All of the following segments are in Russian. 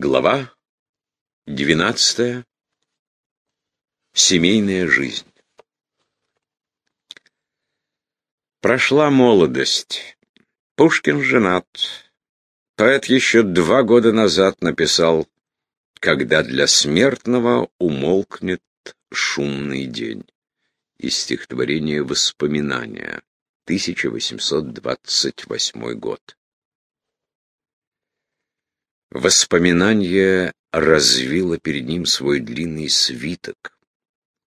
Глава двенадцатая. Семейная жизнь. Прошла молодость. Пушкин женат. Поэт еще два года назад написал «Когда для смертного умолкнет шумный день» из стихотворения «Воспоминания», 1828 год. Воспоминание развило перед ним свой длинный свиток.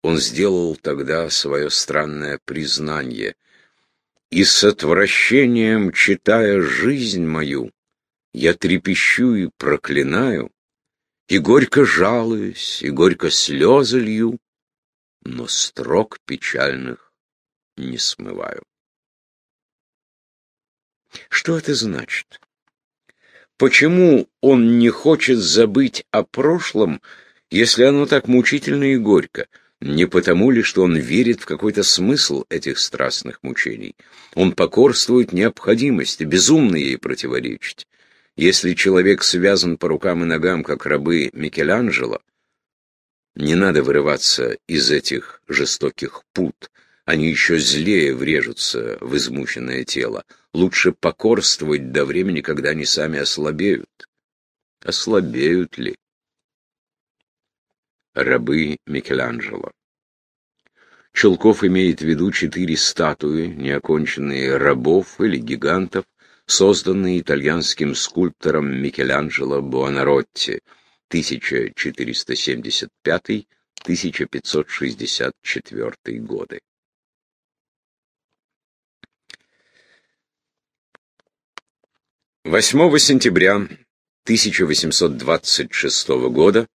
Он сделал тогда свое странное признание. И с отвращением, читая жизнь мою, я трепещу и проклинаю, и горько жалуюсь, и горько слезы лью, но строк печальных не смываю. Что это значит? Почему он не хочет забыть о прошлом, если оно так мучительно и горько? Не потому ли, что он верит в какой-то смысл этих страстных мучений? Он покорствует необходимости, безумно ей противоречить. Если человек связан по рукам и ногам, как рабы Микеланджело, не надо вырываться из этих жестоких пут, они еще злее врежутся в измученное тело. Лучше покорствовать до времени, когда они сами ослабеют. Ослабеют ли? Рабы Микеланджело. Чулков имеет в виду четыре статуи, неоконченные рабов или гигантов, созданные итальянским скульптором Микеланджело Буонаротти 1475-1564 годы. 8 сентября 1826 года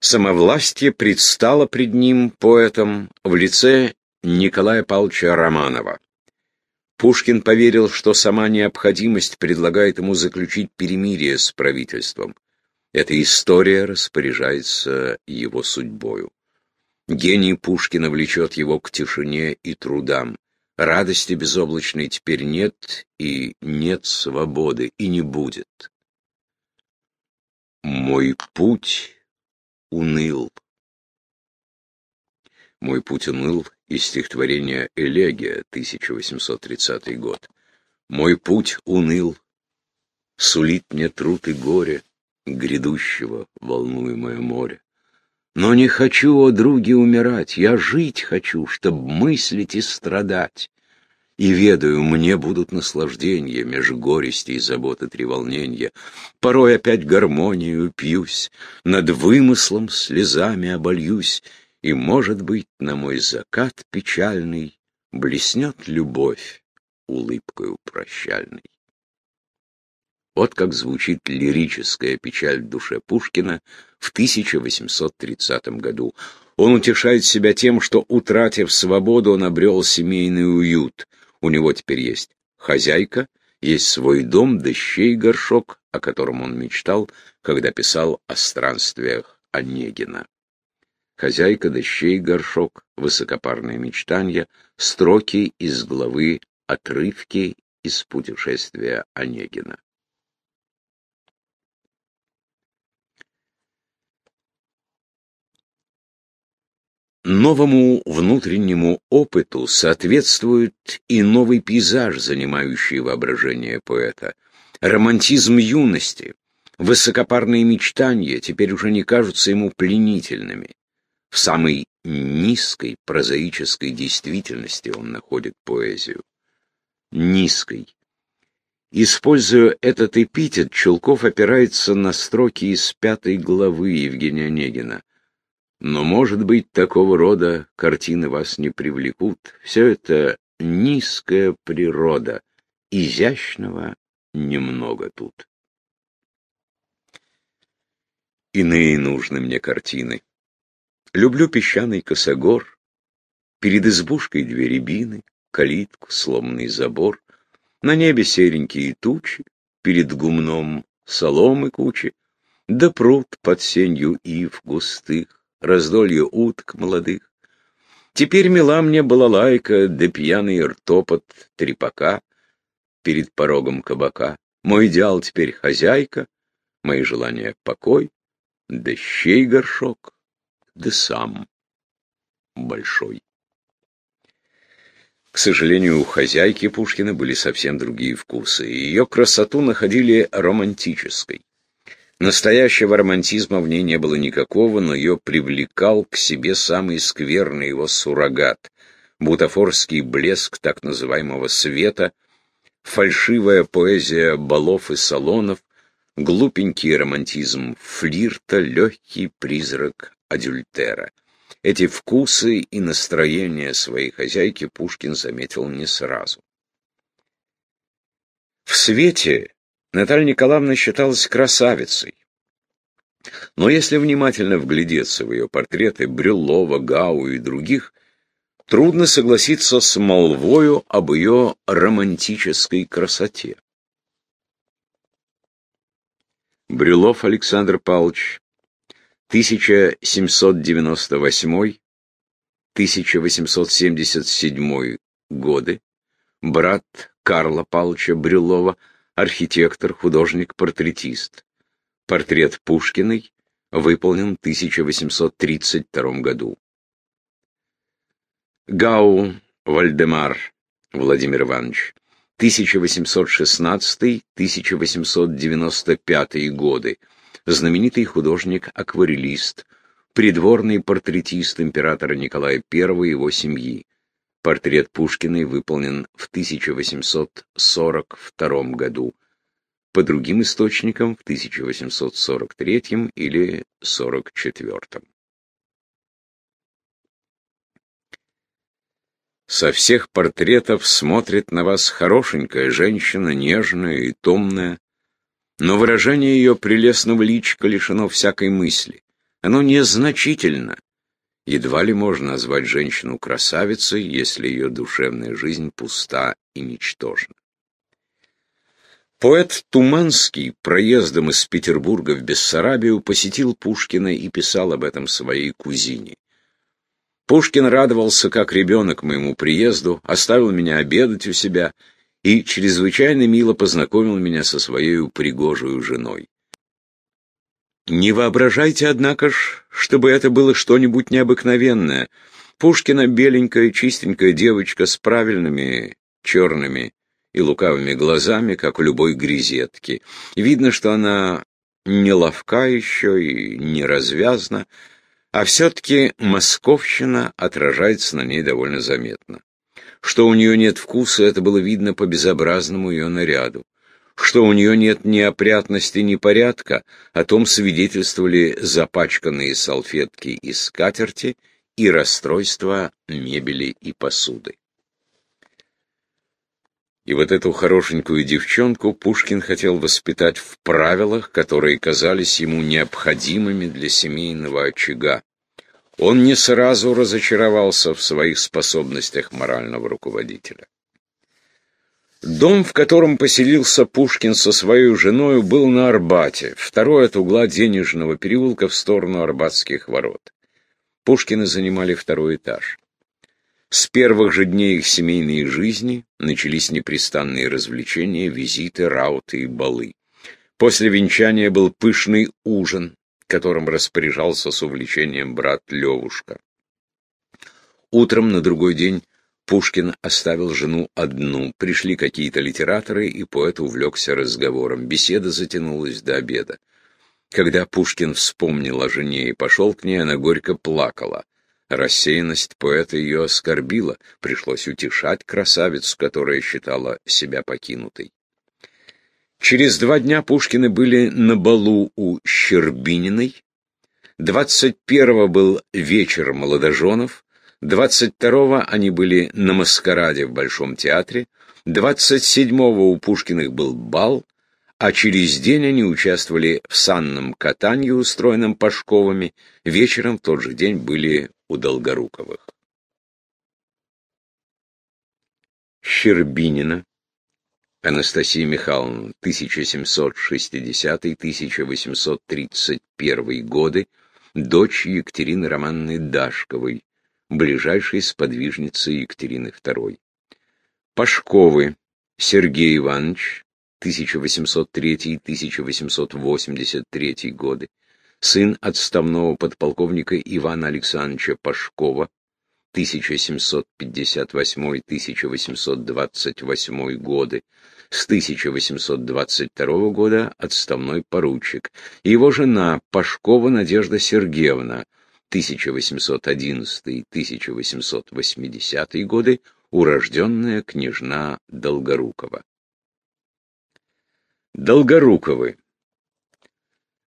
самовластие предстало пред ним поэтом в лице Николая Павловича Романова. Пушкин поверил, что сама необходимость предлагает ему заключить перемирие с правительством. Эта история распоряжается его судьбою. Гений Пушкина влечет его к тишине и трудам. Радости безоблачной теперь нет, и нет свободы, и не будет. Мой путь уныл. Мой путь уныл из стихотворения «Элегия», 1830 год. Мой путь уныл, сулит мне труд и горе грядущего волнуемое море. Но не хочу, о други, умирать, я жить хочу, чтоб мыслить и страдать. И ведаю, мне будут наслаждения меж горести и заботы треволнения. Порой опять гармонию пьюсь, над вымыслом слезами обольюсь, и, может быть, на мой закат печальный блеснет любовь улыбкою прощальной. Вот как звучит лирическая печаль в душе Пушкина в 1830 году. Он утешает себя тем, что, утратив свободу, он обрел семейный уют. У него теперь есть хозяйка, есть свой дом, дощей горшок, о котором он мечтал, когда писал о странствиях Онегина. Хозяйка, дощей горшок, высокопарные мечтания, строки из главы «Отрывки из путешествия Онегина». Новому внутреннему опыту соответствует и новый пейзаж, занимающий воображение поэта. Романтизм юности, высокопарные мечтания теперь уже не кажутся ему пленительными. В самой низкой прозаической действительности он находит поэзию. Низкой. Используя этот эпитет, Чулков опирается на строки из пятой главы Евгения Онегина. Но, может быть, такого рода картины вас не привлекут. Все это низкая природа, изящного немного тут. Иные нужны мне картины. Люблю песчаный косогор, перед избушкой две рябины, калитку, сломанный забор, на небе серенькие тучи, перед гумном соломы кучи, да пруд под сенью ив густых, раздолье уток молодых. Теперь мила мне была лайка, да пьяный ртопот трепака перед порогом кабака. Мой идеал теперь хозяйка, Мои желания — покой, да щей горшок, да сам большой. К сожалению, у хозяйки Пушкина были совсем другие вкусы. Ее красоту находили романтической. Настоящего романтизма в ней не было никакого, но ее привлекал к себе самый скверный его суррогат — бутафорский блеск так называемого света, фальшивая поэзия балов и салонов, глупенький романтизм флирта, легкий призрак адюльтера. Эти вкусы и настроения своей хозяйки Пушкин заметил не сразу. В свете Наталья Николаевна считалась красавицей. Но если внимательно вглядеться в ее портреты Брюлова, Гау и других, трудно согласиться с молвою об ее романтической красоте. Брюлов Александр Павлович 1798-1877 годы, брат Карла Павловича Брюлова, архитектор, художник-портретист. Портрет Пушкиной выполнен в 1832 году. Гау Вальдемар Владимир Иванович 1816-1895 годы знаменитый художник-акварелист, придворный портретист императора Николая I и его семьи. Портрет Пушкиной выполнен в 1842 году, по другим источникам в 1843 или 44. Со всех портретов смотрит на вас хорошенькая женщина, нежная и томная, но выражение ее прелестного личика лишено всякой мысли. Оно незначительно. Едва ли можно назвать женщину красавицей, если ее душевная жизнь пуста и ничтожна. Поэт Туманский проездом из Петербурга в Бессарабию посетил Пушкина и писал об этом своей кузине. Пушкин радовался, как ребенок моему приезду, оставил меня обедать у себя и чрезвычайно мило познакомил меня со своей пригожую женой. Не воображайте, однако ж, чтобы это было что-нибудь необыкновенное. Пушкина беленькая, чистенькая девочка с правильными черными и лукавыми глазами, как у любой грезетки. Видно, что она не ловка еще и не развязна, а все-таки московщина отражается на ней довольно заметно. Что у нее нет вкуса, это было видно по безобразному ее наряду. Что у нее нет ни опрятности, ни порядка, о том свидетельствовали запачканные салфетки и скатерти и расстройство мебели и посуды. И вот эту хорошенькую девчонку Пушкин хотел воспитать в правилах, которые казались ему необходимыми для семейного очага. Он не сразу разочаровался в своих способностях морального руководителя. Дом, в котором поселился Пушкин со своей женой, был на Арбате, второй от угла Денежного переулка в сторону Арбатских ворот. Пушкины занимали второй этаж. С первых же дней их семейной жизни начались непрестанные развлечения, визиты, рауты и балы. После венчания был пышный ужин, которым распоряжался с увлечением брат Левушка. Утром на другой день Пушкин оставил жену одну. Пришли какие-то литераторы, и поэт увлекся разговором. Беседа затянулась до обеда. Когда Пушкин вспомнил о жене и пошел к ней, она горько плакала. Рассеянность поэта ее оскорбила, пришлось утешать красавицу, которая считала себя покинутой. Через два дня Пушкины были на балу у Щербининой. 21-го был вечер молодоженов. 22-го они были на маскараде в Большом театре. 27-го у Пушкиных был бал, а через день они участвовали в санном катании, устроенном Пашковыми. Вечером в тот же день были у Долгоруковых. Щербинина Анастасия Михайловна, 1760-1831 годы, дочь Екатерины Романны Дашковой, ближайшей сподвижницы Екатерины II. Пашковы Сергей Иванович, 1803-1883 годы, сын отставного подполковника Ивана Александровича Пашкова, 1758-1828 годы, с 1822 года отставной поручик, его жена Пашкова Надежда Сергеевна, 1811-1880 годы, урожденная княжна Долгорукова. Долгоруковы.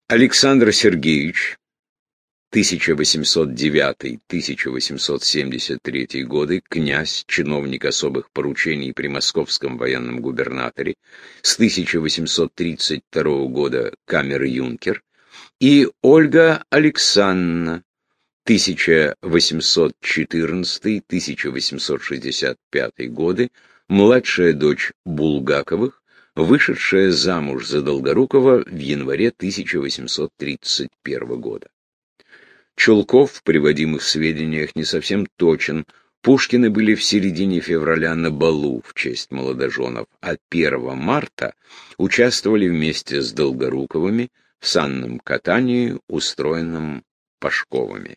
Александр Сергеевич, 1809-1873 годы, князь, чиновник особых поручений при московском военном губернаторе, с 1832 года камер-юнкер, и Ольга Александровна, 1814-1865 годы, младшая дочь Булгаковых, вышедшая замуж за Долгорукова в январе 1831 года. Чулков в приводимых сведениях не совсем точен. Пушкины были в середине февраля на балу в честь молодоженов, а 1 марта участвовали вместе с Долгоруковыми в санном катании, устроенном Пашковыми.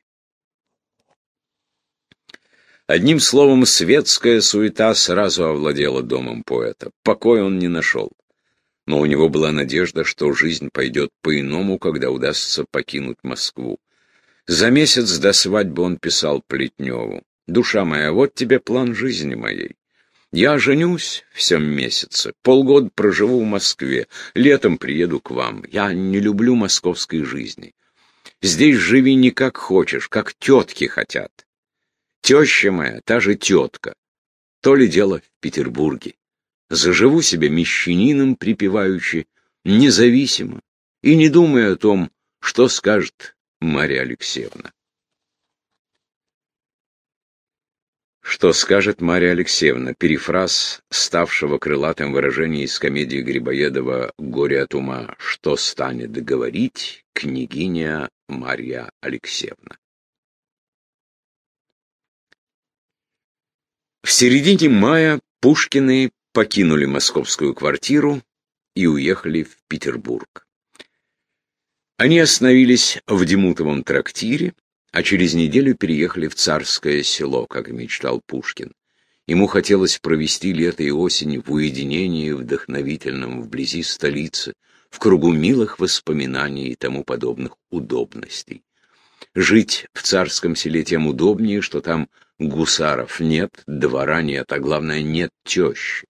Одним словом, светская суета сразу овладела домом поэта. Покой он не нашел. Но у него была надежда, что жизнь пойдет по-иному, когда удастся покинуть Москву. За месяц до свадьбы он писал Плетневу. «Душа моя, вот тебе план жизни моей. Я женюсь в всем месяце, полгода проживу в Москве, летом приеду к вам. Я не люблю московской жизни. Здесь живи не как хочешь, как тетки хотят. Теща моя, та же тетка. То ли дело в Петербурге. Заживу себе мещанином припеваючи, независимо, и не думая о том, что скажет Марья Алексеевна. Что скажет Марья Алексеевна? Перефраз ставшего крылатым выражения из комедии Грибоедова «Горе от ума». Что станет говорить княгиня Марья Алексеевна? В середине мая Пушкины покинули московскую квартиру и уехали в Петербург. Они остановились в Демутовом трактире, а через неделю переехали в Царское село, как мечтал Пушкин. Ему хотелось провести лето и осень в уединении вдохновительном вблизи столицы, в кругу милых воспоминаний и тому подобных удобностей. Жить в царском селе тем удобнее, что там гусаров нет, двора нет, а главное, нет тещи.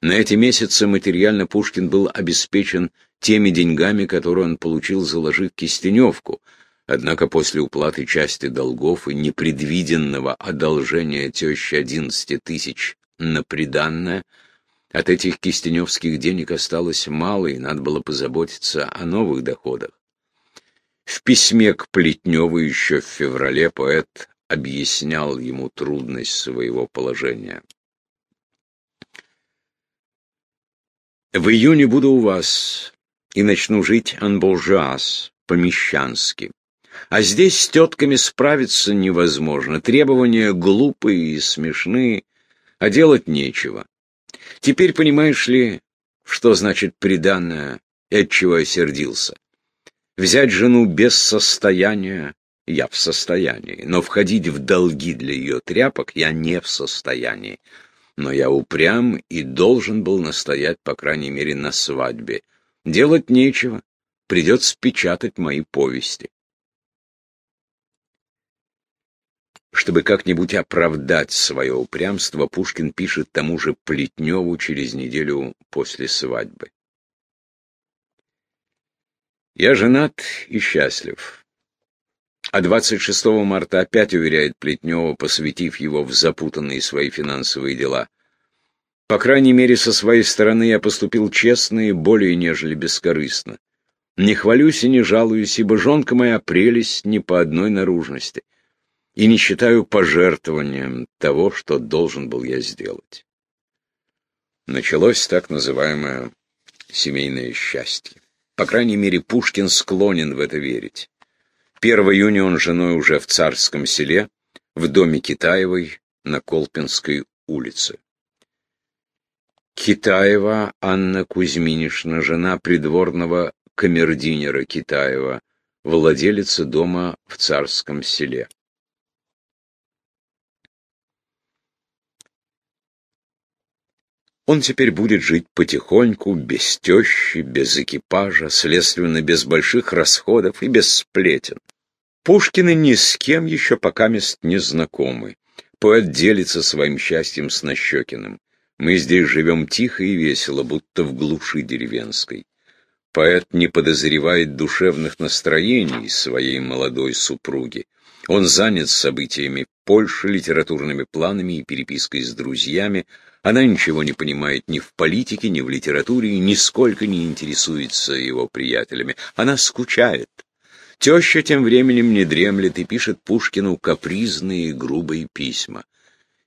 На эти месяцы материально Пушкин был обеспечен теми деньгами, которые он получил, заложив кистеневку. Однако после уплаты части долгов и непредвиденного одолжения тещи 11 тысяч на приданное, от этих кистеневских денег осталось мало, и надо было позаботиться о новых доходах. В письме к Плетневу еще в феврале поэт объяснял ему трудность своего положения. «В июне буду у вас, и начну жить анбуржуаз, по-мещански. А здесь с тетками справиться невозможно, требования глупые и смешные, а делать нечего. Теперь понимаешь ли, что значит преданное и от чего я сердился? Взять жену без состояния я в состоянии, но входить в долги для ее тряпок я не в состоянии. Но я упрям и должен был настоять, по крайней мере, на свадьбе, Делать нечего, придется печатать мои повести. Чтобы как-нибудь оправдать свое упрямство, Пушкин пишет тому же Плетневу через неделю после свадьбы. «Я женат и счастлив». А 26 марта опять уверяет Плетнева, посвятив его в запутанные свои финансовые дела – по крайней мере, со своей стороны я поступил честно и более нежели бескорыстно. Не хвалюсь и не жалуюсь, ибо жонка моя прелесть не по одной наружности, и не считаю пожертвованием того, что должен был я сделать. Началось так называемое семейное счастье. По крайней мере, Пушкин склонен в это верить. 1 июня он женой уже в царском селе, в доме Китаевой на Колпинской улице. Китаева Анна Кузьминишна, жена придворного камердинера Китаева, владелица дома в Царском селе. Он теперь будет жить потихоньку, без тещи, без экипажа, следственно, без больших расходов и без сплетен. Пушкины ни с кем еще пока мест не знакомы. Поэт делится своим счастьем с Нащекиным. Мы здесь живем тихо и весело, будто в глуши деревенской. Поэт не подозревает душевных настроений своей молодой супруги. Он занят событиями Польши, литературными планами и перепиской с друзьями. Она ничего не понимает ни в политике, ни в литературе и нисколько не интересуется его приятелями. Она скучает. Теща тем временем не дремлет и пишет Пушкину капризные и грубые письма.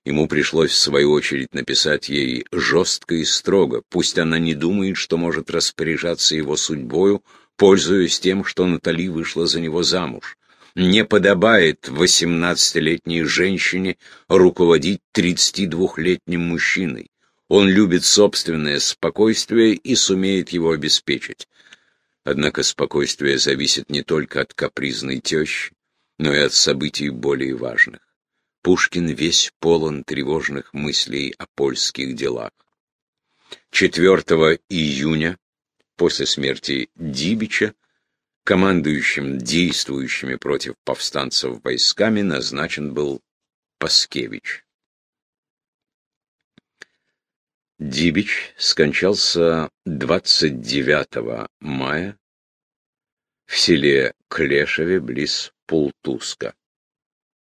Ему пришлось, в свою очередь, написать ей жестко и строго. Пусть она не думает, что может распоряжаться его судьбою, пользуясь тем, что Натали вышла за него замуж. Не подобает восемнадцатилетней женщине руководить тридцатидвухлетним мужчиной. Он любит собственное спокойствие и сумеет его обеспечить. Однако спокойствие зависит не только от капризной тещи, но и от событий более важных. Пушкин весь полон тревожных мыслей о польских делах. 4 июня, после смерти Дибича, командующим действующими против повстанцев войсками назначен был Паскевич. Дибич скончался 29 мая в селе Клешеве близ Пултуска.